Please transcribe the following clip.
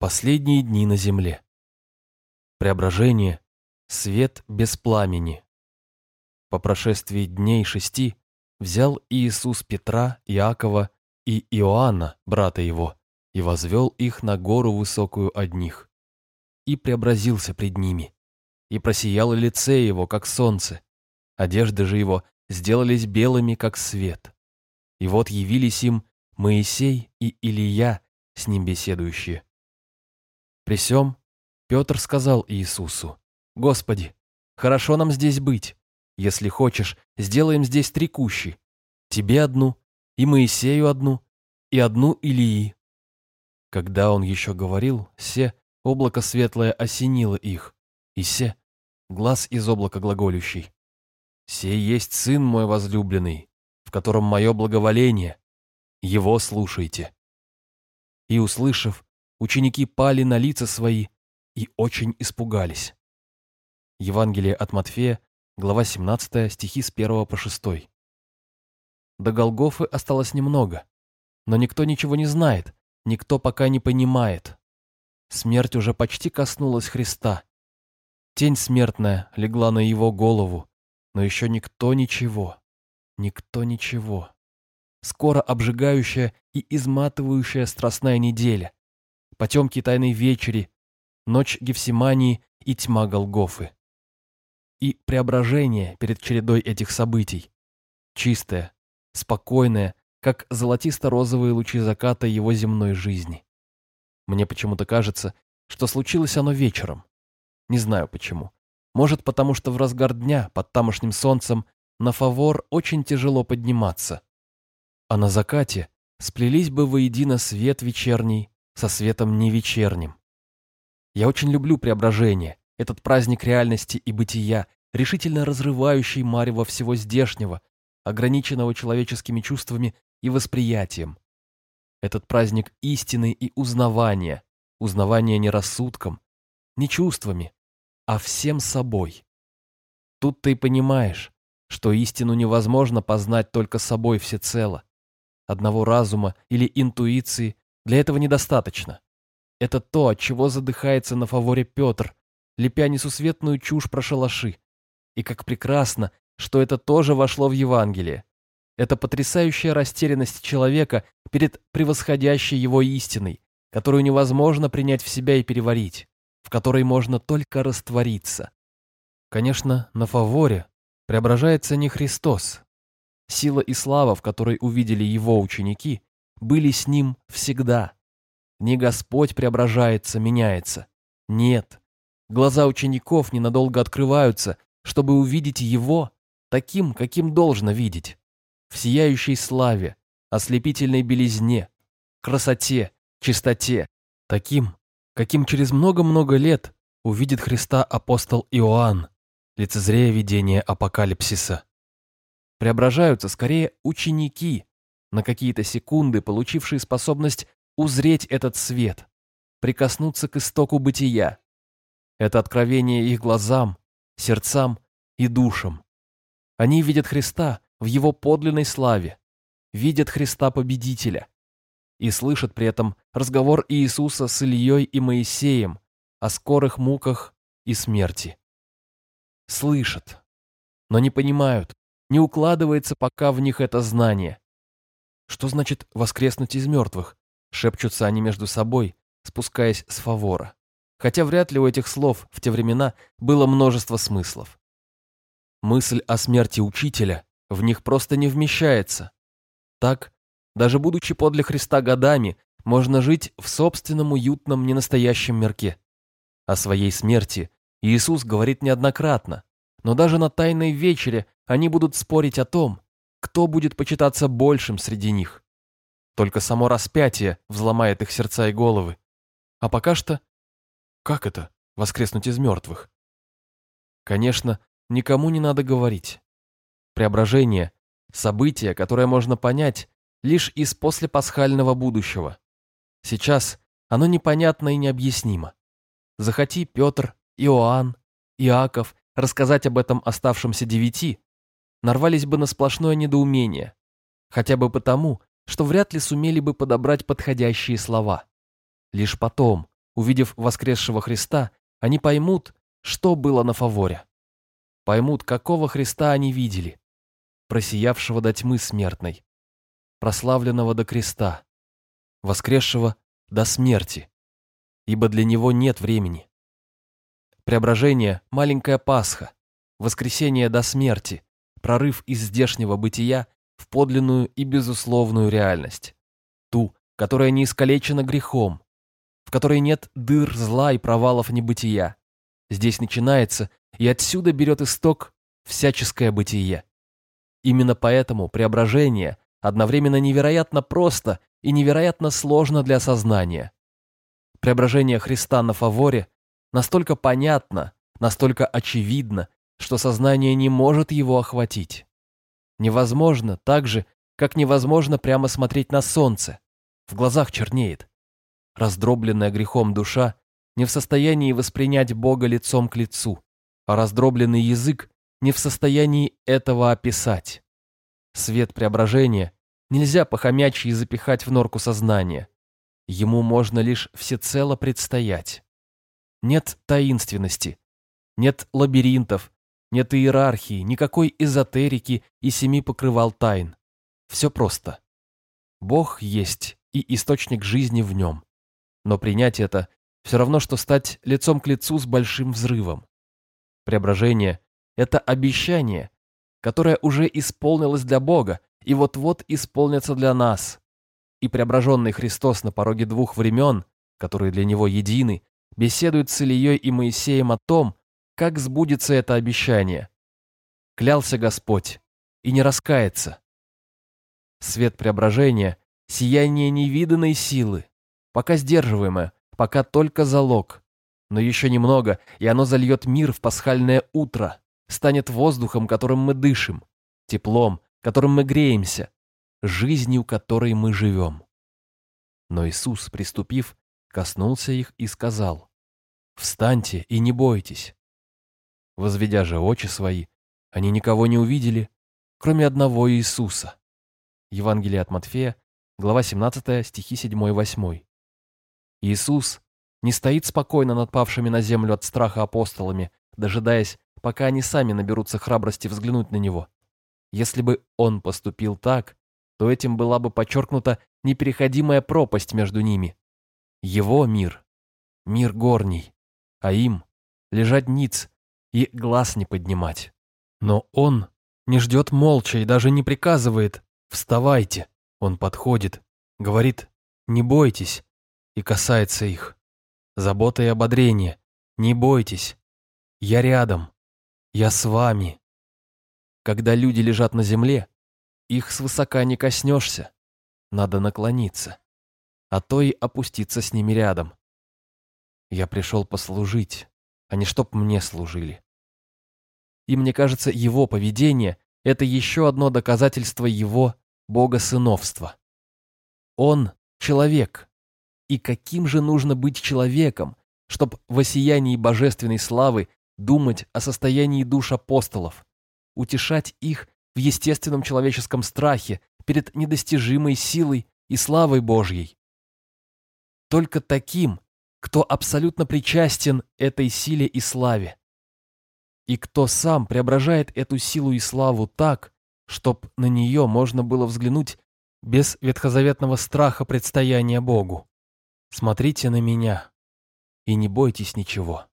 Последние дни на земле. Преображение. Свет без пламени. По прошествии дней шести взял Иисус Петра, Иакова и Иоанна, брата его, и возвел их на гору высокую одних. И преобразился пред ними. И просияло лице его, как солнце. Одежды же его сделались белыми, как свет. И вот явились им Моисей и Илия, с ним беседующие. При сем Петр сказал Иисусу, «Господи, хорошо нам здесь быть. Если хочешь, сделаем здесь три кущи. Тебе одну, и Моисею одну, и одну Илии». Когда он еще говорил, се, облако светлое осенило их, и се, глаз из облака глаголющий. «Сей есть сын мой возлюбленный, в котором мое благоволение. Его слушайте». И, услышав, ученики пали на лица свои и очень испугались. Евангелие от Матфея, глава 17, стихи с 1 по 6. До Голгофы осталось немного, но никто ничего не знает, никто пока не понимает. Смерть уже почти коснулась Христа. Тень смертная легла на его голову, но еще никто ничего, никто ничего. Скоро обжигающая и изматывающая страстная неделя, потемки тайной вечери, ночь Гефсимании и тьма Голгофы. И преображение перед чередой этих событий. Чистое, спокойное, как золотисто-розовые лучи заката его земной жизни. Мне почему-то кажется, что случилось оно вечером. Не знаю почему. Может, потому что в разгар дня, под тамошним солнцем, на фавор очень тяжело подниматься. А на закате сплелись бы воедино свет вечерний со светом невечерним. Я очень люблю преображение, этот праздник реальности и бытия, решительно разрывающий марево всего здешнего, ограниченного человеческими чувствами и восприятием. Этот праздник истины и узнавания, узнавания не рассудком, не чувствами, а всем собой. Тут ты понимаешь, что истину невозможно познать только собой всецело. Одного разума или интуиции для этого недостаточно. Это то, от чего задыхается на фаворе Петр, лепя несусветную чушь про шалаши. И как прекрасно, что это тоже вошло в Евангелие. Это потрясающая растерянность человека перед превосходящей его истиной, которую невозможно принять в себя и переварить, в которой можно только раствориться. Конечно, на фаворе преображается не Христос. Сила и слава, в которой увидели его ученики, были с ним всегда. Не Господь преображается, меняется. Нет. Глаза учеников ненадолго открываются, чтобы увидеть Его таким, каким должно видеть в сияющей славе, ослепительной белизне, красоте, чистоте, таким, каким через много-много лет увидит Христа апостол Иоанн, лицезрея видение апокалипсиса. Преображаются скорее ученики, на какие-то секунды получившие способность узреть этот свет, прикоснуться к истоку бытия. Это откровение их глазам, сердцам и душам. Они видят Христа в его подлинной славе, видят Христа Победителя и слышат при этом разговор Иисуса с Ильей и Моисеем о скорых муках и смерти. Слышат, но не понимают, не укладывается пока в них это знание. Что значит воскреснуть из мертвых? Шепчутся они между собой, спускаясь с фавора. Хотя вряд ли у этих слов в те времена было множество смыслов. Мысль о смерти учителя в них просто не вмещается. Так, даже будучи подле Христа годами, можно жить в собственном уютном ненастоящем мирке. О своей смерти Иисус говорит неоднократно, но даже на Тайной вечере они будут спорить о том, кто будет почитаться большим среди них. Только само распятие взломает их сердца и головы. А пока что... Как это, воскреснуть из мертвых? Конечно, никому не надо говорить. Преображение – событие, которое можно понять лишь из послепасхального будущего. Сейчас оно непонятно и необъяснимо. Захоти Петр, Иоанн, Иаков рассказать об этом оставшемся девяти, нарвались бы на сплошное недоумение, хотя бы потому, что вряд ли сумели бы подобрать подходящие слова. Лишь потом, увидев воскресшего Христа, они поймут, что было на фаворе. Поймут, какого Христа они видели, просиявшего до тьмы смертной, прославленного до креста, воскресшего до смерти, ибо для него нет времени. Преображение – маленькая Пасха, воскресение до смерти, прорыв из здешнего бытия в подлинную и безусловную реальность. Ту, которая не искалечена грехом, в которой нет дыр зла и провалов небытия. Здесь начинается и отсюда берет исток всяческое бытие. Именно поэтому преображение одновременно невероятно просто и невероятно сложно для сознания. Преображение Христа на фаворе настолько понятно, настолько очевидно, что сознание не может его охватить. Невозможно так же, как невозможно прямо смотреть на солнце. В глазах чернеет. Раздробленная грехом душа не в состоянии воспринять Бога лицом к лицу, а раздробленный язык не в состоянии этого описать. Свет преображения нельзя похомячьи запихать в норку сознания. Ему можно лишь всецело предстоять. Нет таинственности, нет лабиринтов, нет иерархии, никакой эзотерики и семи покрывал тайн. Все просто. Бог есть и источник жизни в нем. Но принять это все равно, что стать лицом к лицу с большим взрывом. Преображение – это обещание, которое уже исполнилось для Бога и вот-вот исполнится для нас. И преображенный Христос на пороге двух времен, которые для Него едины, беседует с Ильей и Моисеем о том, как сбудется это обещание. Клялся Господь и не раскается. Свет преображения – сияние невиданной силы, пока сдерживаемое, пока только залог. Но еще немного, и оно зальет мир в пасхальное утро, станет воздухом, которым мы дышим, теплом, которым мы греемся, жизнью, которой мы живем. Но Иисус, приступив, коснулся их и сказал, «Встаньте и не бойтесь». Возведя же очи свои, они никого не увидели, кроме одного Иисуса. Евангелие от Матфея, глава 17, стихи 7-8. Иисус не стоит спокойно над павшими на землю от страха апостолами, дожидаясь, пока они сами наберутся храбрости взглянуть на Него. Если бы Он поступил так, то этим была бы подчеркнута непереходимая пропасть между ними. Его мир — мир горний, а им — лежать ниц и глаз не поднимать. Но он не ждет молча и даже не приказывает «вставайте». Он подходит, говорит «не бойтесь» и касается их. Забота и ободрение. Не бойтесь. Я рядом. Я с вами. Когда люди лежат на земле, их свысока не коснешься. Надо наклониться. А то и опуститься с ними рядом. Я пришел послужить, а не чтоб мне служили. И мне кажется, его поведение – это еще одно доказательство его богосыновства. Он – человек. И каким же нужно быть человеком, чтобы в осиянии божественной славы думать о состоянии душ апостолов, утешать их в естественном человеческом страхе перед недостижимой силой и славой Божьей. Только таким кто абсолютно причастен этой силе и славе. И кто сам преображает эту силу и славу так, чтоб на нее можно было взглянуть без ветхозаветного страха предстояния Богу. Смотрите на меня и не бойтесь ничего.